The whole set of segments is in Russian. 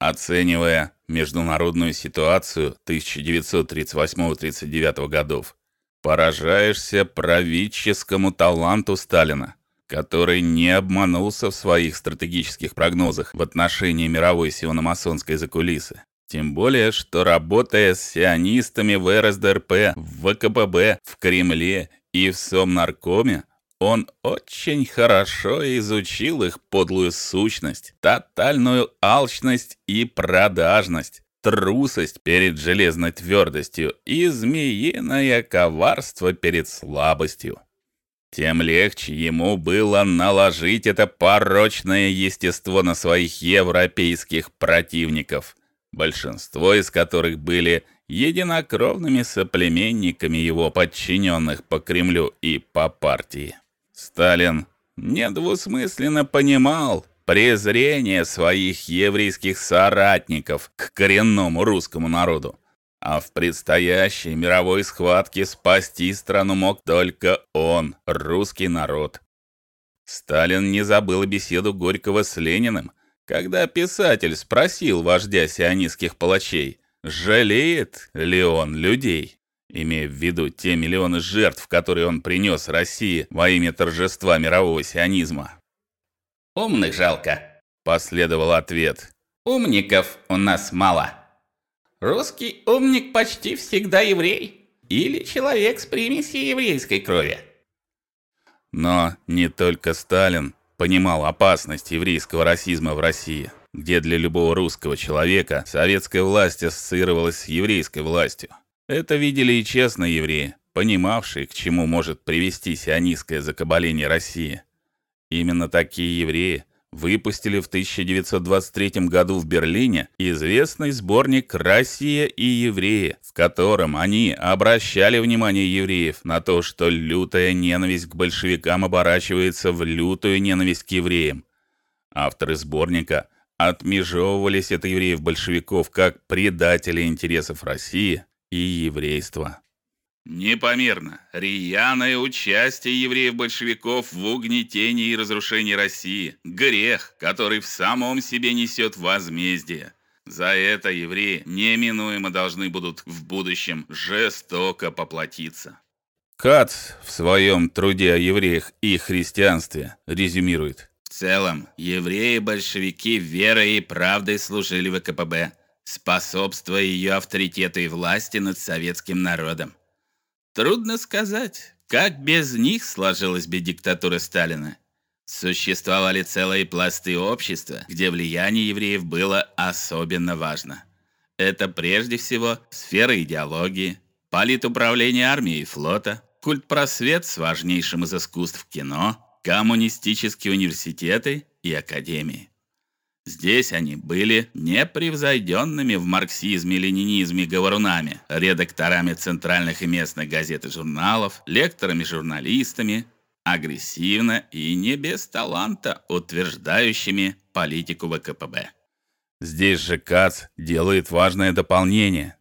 Оценивая международную ситуацию 1938-39 годов, поражаешься правительскому таланту Сталина, который не обманулся в своих стратегических прогнозах в отношении мировой сиономасонской закулисы. Тем более, что работая с сионистами в РСДРП, в ВКПБ, в Кремле и в Совнаркоме, он очень хорошо изучил их подлую сущность, тотальную алчность и продажность, трусость перед железной твердостью и змеиное коварство перед слабостью. Тем легче ему было наложить это порочное естество на своих европейских противников, большинство из которых были единокровными соплеменниками его подчиненных по Кремлю и по партии. Сталин недвусмысленно понимал презрение своих еврейских соратников к коренному русскому народу. А в предстоящей мировой схватке спасти страну мог только он, русский народ. Сталин не забыл беседу Горького с Лениным, когда писатель спросил вождя сионистских палачей, жалеет ли он людей имея в виду те миллионы жертв, которые он принес России во имя торжества мирового сионизма. Умных жалко, последовал ответ. Умников у нас мало. Русский умник почти всегда еврей или человек с примесью еврейской крови. Но не только Сталин понимал опасность еврейского расизма в России, где для любого русского человека советская власть ассоциировалась с еврейской властью. Это видели и честные евреи, понимавшие, к чему может привести сионистское закабаление России. Именно такие евреи выпустили в 1923 году в Берлине известный сборник Россия и евреи, в котором они обращали внимание евреев на то, что лютая ненависть к большевикам оборачивается в лютую ненависть к евреям. Авторы сборника отмежевывались от евреев-большевиков как предателей интересов России и еврейства. Непомерно рьяное участие евреев-большевиков в угнетении и разрушении России грех, который в самом себе несет возмездие. За это евреи неминуемо должны будут в будущем жестоко поплатиться. Кац в своем труде о евреях и христианстве резюмирует: В целом, евреи-большевики верой и правдой служили в КПБ способствуя ее авторитету и власти над советским народом. Трудно сказать, как без них сложилась бы диктатура Сталина. Существовали целые пласты общества, где влияние евреев было особенно важно. Это прежде всего сфера идеологии, политуправление армии и флота, культпросвет с важнейшим из искусств кино, коммунистические университеты и академии. Здесь они были непревзойденными в марксизме-ленинизме говорунами, редакторами центральных и местных газет и журналов, лекторами-журналистами, агрессивно и не без таланта утверждающими политику ВКПБ. Здесь же Кац делает важное дополнение.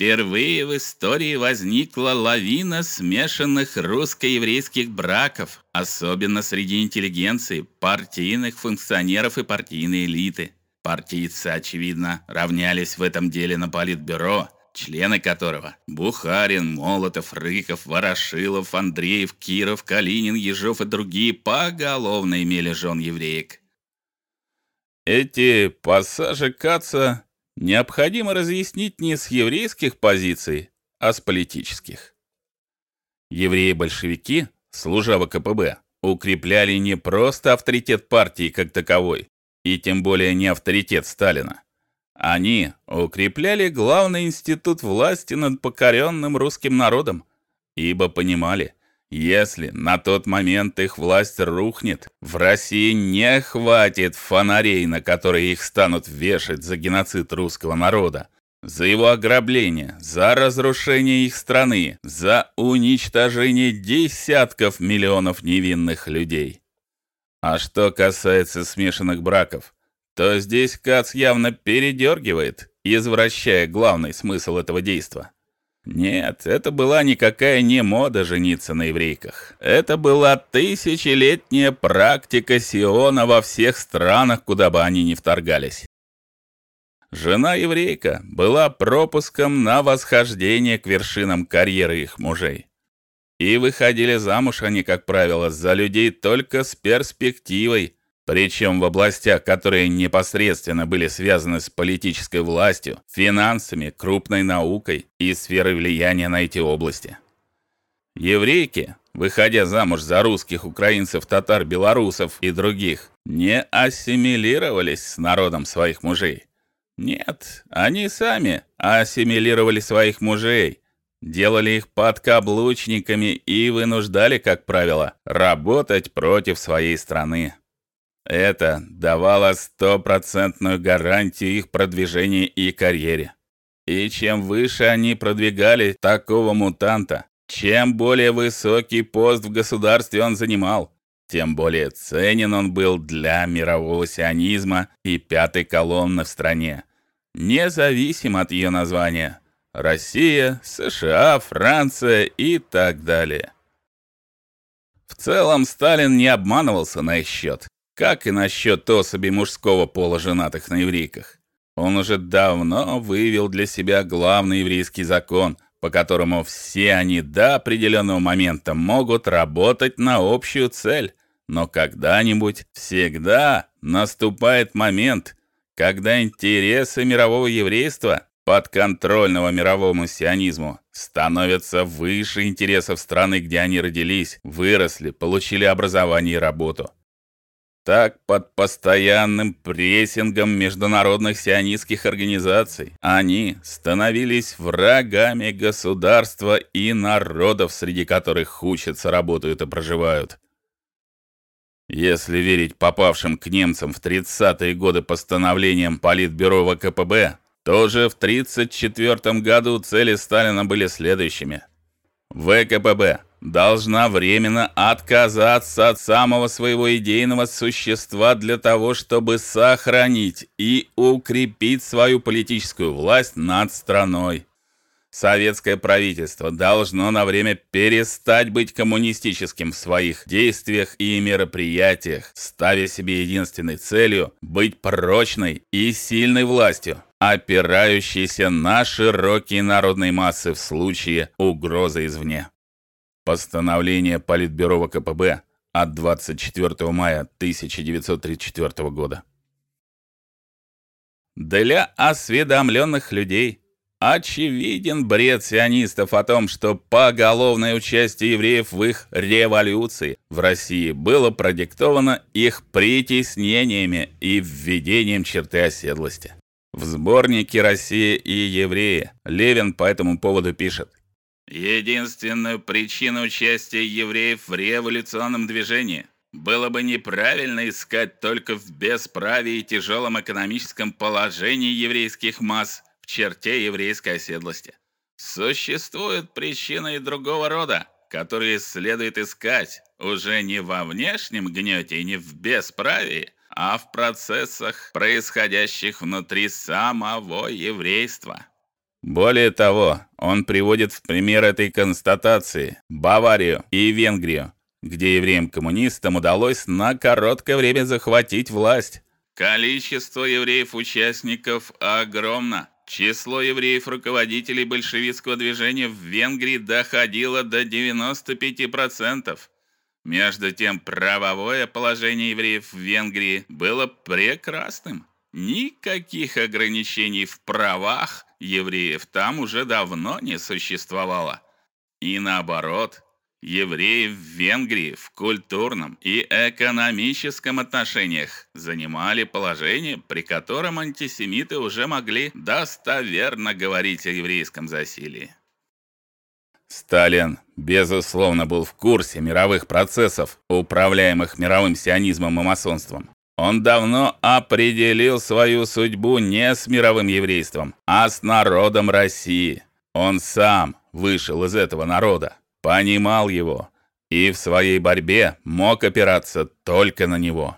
Впервые в истории возникла лавина смешанных русско-еврейских браков, особенно среди интеллигенции, партийных функционеров и партийной элиты. Партийцы, очевидно, равнялись в этом деле на политбюро, члены которого Бухарин, Молотов, Рыков, Ворошилов, Андреев, Киров, Калинин, Ежов и другие поголовно имели жен евреек. Эти пассажи Каца необходимо разъяснить не с еврейских позиций, а с политических. Евреи-большевики, служа в КПБ, укрепляли не просто авторитет партии как таковой, и тем более не авторитет Сталина. Они укрепляли главный институт власти над покоренным русским народом, ибо понимали, если на тот момент их власть рухнет, в России не хватит фонарей, на которые их станут вешать за геноцид русского народа, за его ограбление, за разрушение их страны, за уничтожение десятков миллионов невинных людей. А что касается смешанных браков, то здесь Кац явно передергивает, извращая главный смысл этого действа. Нет, это была никакая не мода жениться на еврейках. Это была тысячелетняя практика Сиона во всех странах, куда бы они ни вторгались. Жена еврейка была пропуском на восхождение к вершинам карьеры их мужей. И выходили замуж они, как правило, за людей только с перспективой, причем в областях, которые непосредственно были связаны с политической властью, финансами, крупной наукой и сферой влияния на эти области. Еврейки, выходя замуж за русских, украинцев, татар, белорусов и других, не ассимилировались с народом своих мужей. Нет, они сами ассимилировали своих мужей, делали их подкаблучниками и вынуждали, как правило, работать против своей страны. Это давало стопроцентную гарантию их продвижения и карьере. И чем выше они продвигали такого мутанта, чем более высокий пост в государстве он занимал, тем более ценен он был для мирового сионизма и пятой колонны в стране, независимо от ее названия: Россия, США, Франция и так далее. В целом Сталин не обманывался на их счет как и насчет особей мужского пола женатых на еврейках. Он уже давно вывел для себя главный еврейский закон, по которому все они до определенного момента могут работать на общую цель, но когда-нибудь всегда наступает момент, когда интересы мирового еврейства, подконтрольного мировому сионизму, становятся выше интересов страны, где они родились, выросли, получили образование и работу. Так, под постоянным прессингом международных сионистских организаций они становились врагами государства и народов, среди которых учатся, работают и проживают. Если верить попавшим к немцам в 30-е годы постановлениям Политбюро ВКПБ, то же в 34 году цели Сталина были следующими: ВКПБ должна временно отказаться от самого своего идейного существа для того, чтобы сохранить и укрепить свою политическую власть над страной. Советское правительство должно на время перестать быть коммунистическим в своих действиях и мероприятиях, ставя себе единственной целью быть прочной и сильной властью, опирающейся на широкие народные массы в случае угрозы извне. Постановление Политбюро ВКПБ от 24 мая 1934 года. Для осведомленных людей очевиден бред сионистов о том, что поголовное участие евреев в их революции в России было продиктовано их притеснениями и введением черты оседлости. В сборнике Россия и евреи Левин по этому поводу пишет: Единственную причину участия евреев в революционном движении было бы неправильно искать только в бесправии и тяжелом экономическом положении еврейских масс в черте еврейской оседлости. Существуют причины и другого рода, которые следует искать уже не во внешнем гнете и не в бесправии, а в процессах, происходящих внутри самого еврейства. Более того, он приводит в пример этой констатации Баварию и Венгрию, где евреям-коммунистам удалось на короткое время захватить власть. Количество евреев-участников огромно. Число евреев-руководителей большевистского движения в Венгрии доходило до 95%. Между тем, правовое положение евреев в Венгрии было прекрасным. Никаких ограничений в правах евреев там уже давно не существовало. И наоборот, евреи в Венгрии в культурном и экономическом отношениях занимали положение, при котором антисемиты уже могли достоверно говорить о еврейском засилии. Сталин, безусловно, был в курсе мировых процессов, управляемых мировым сионизмом и масонством. Он давно определил свою судьбу не с мировым еврейством, а с народом России. Он сам вышел из этого народа, понимал его и в своей борьбе мог опираться только на него.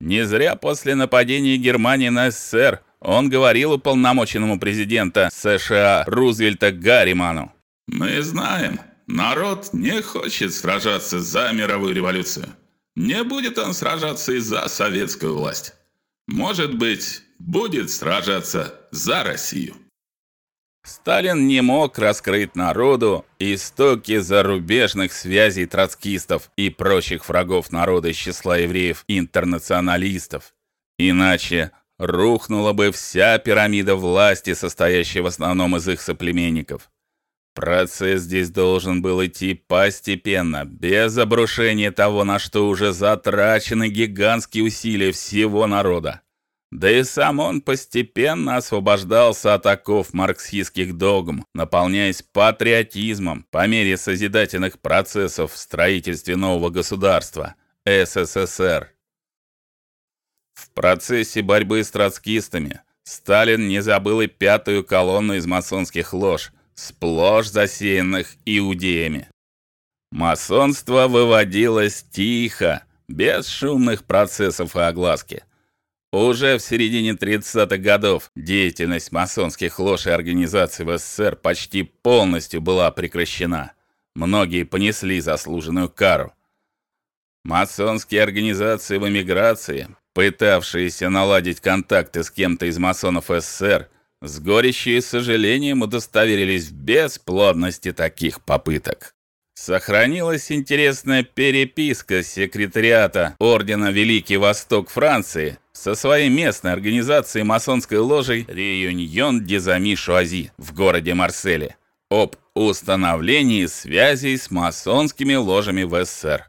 Не зря после нападения Германии на СССР он говорил уполномоченному президента США Рузвельта Гарриману: "Мы знаем, народ не хочет сражаться за мировую революцию. Не будет он сражаться и за советскую власть. Может быть, будет сражаться за Россию. Сталин не мог раскрыть народу истоки зарубежных связей троцкистов и прочих врагов народа из числа евреев-интернационалистов. Иначе рухнула бы вся пирамида власти, состоящая в основном из их соплеменников. Процесс здесь должен был идти постепенно, без обрушения того, на что уже затрачены гигантские усилия всего народа. Да и сам он постепенно освобождался от оков марксистских догм, наполняясь патриотизмом по мере созидательных процессов в строительстве нового государства СССР. В процессе борьбы с троцкистами Сталин не забыл и пятую колонну из масонских лож, сплошь засеянных иудеями. Масонство выводилось тихо, без шумных процессов и огласки. Уже в середине 30-х годов деятельность масонских лож и организаций в СССР почти полностью была прекращена. Многие понесли заслуженную кару. Масонские организации в эмиграции, пытавшиеся наладить контакты с кем-то из масонов СССР, с горечью и сожалением удостоверились в бесплодности таких попыток. Сохранилась интересная переписка секретариата Ордена Великий Восток Франции со своей местной организацией масонской ложей Реюньон Amis Choisis в городе Марселе об установлении связей с масонскими ложами в СССР.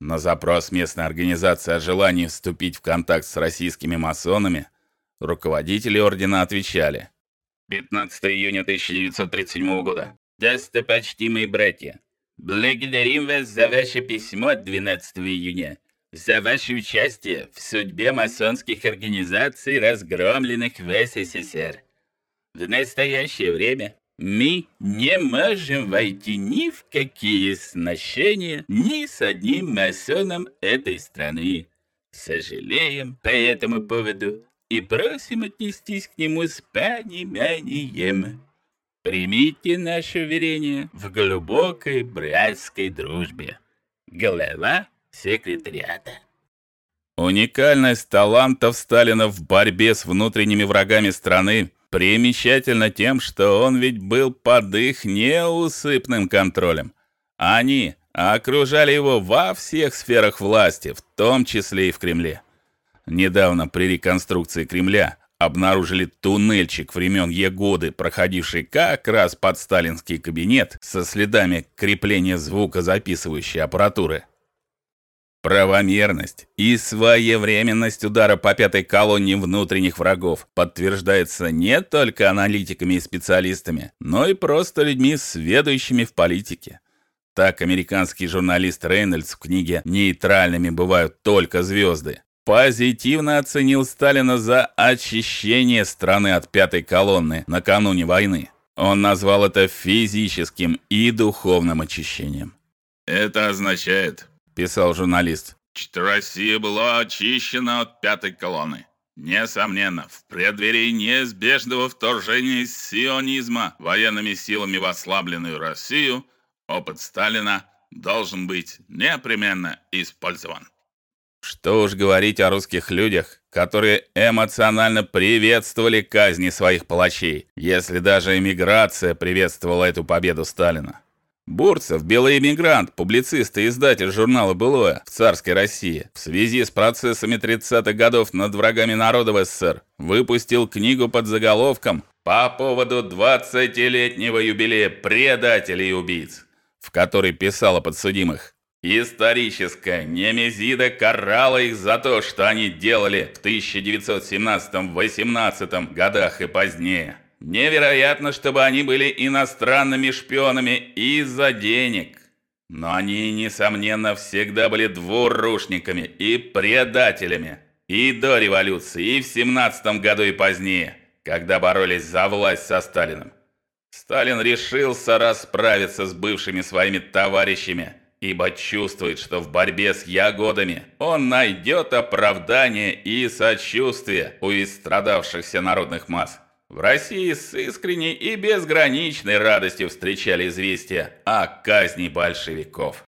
На запрос местной организации о желании вступить в контакт с российскими масонами руководители ордена отвечали: 15 июня 1937 года. Достопочтимые братья, благодарим вас за ваше письмо 12 июня за ваше участие в судьбе масонских организаций, разгромленных в СССР. В настоящее время мы не можем войти ни в какие сношения ни с одним масоном этой страны. Сожалеем по этому поводу и просим отнестись к нему с пониманием. Примите наше уверение в глубокой братской дружбе. Голова секретариата. Уникальность талантов Сталина в борьбе с внутренними врагами страны примечательна тем, что он ведь был под их неусыпным контролем. Они окружали его во всех сферах власти, в том числе и в Кремле. Недавно при реконструкции Кремля обнаружили туннельчик времен Егоды, проходивший как раз под сталинский кабинет со следами крепления звукозаписывающей аппаратуры. Правомерность и своевременность удара по пятой колонне внутренних врагов подтверждается не только аналитиками и специалистами, но и просто людьми, сведущими в политике. Так американский журналист Рейнольдс в книге «Нейтральными бывают только звезды» позитивно оценил Сталина за очищение страны от пятой колонны накануне войны. Он назвал это физическим и духовным очищением. Это означает, писал журналист. Что Россия была очищена от пятой колонны. Несомненно, в преддверии неизбежного вторжения сионизма военными силами в ослабленную Россию опыт Сталина должен быть непременно использован. Что уж говорить о русских людях, которые эмоционально приветствовали казни своих палачей, если даже эмиграция приветствовала эту победу Сталина. Бурцев, белый эмигрант, публицист и издатель журнала «Былое» в царской России, в связи с процессами 30-х годов над врагами народа в СССР, выпустил книгу под заголовком «По поводу 20-летнего юбилея предателей и убийц», в которой писал о подсудимых. Историческая Немезида карала их за то, что они делали в 1917-18 годах и позднее. Невероятно, чтобы они были иностранными шпионами из-за денег. Но они, несомненно, всегда были двурушниками и предателями. И до революции, и в 17 году и позднее, когда боролись за власть со Сталиным. Сталин решился расправиться с бывшими своими товарищами, ибо чувствует, что в борьбе с ягодами он найдет оправдание и сочувствие у истрадавшихся народных масс. В России с искренней и безграничной радостью встречали известия о казни большевиков.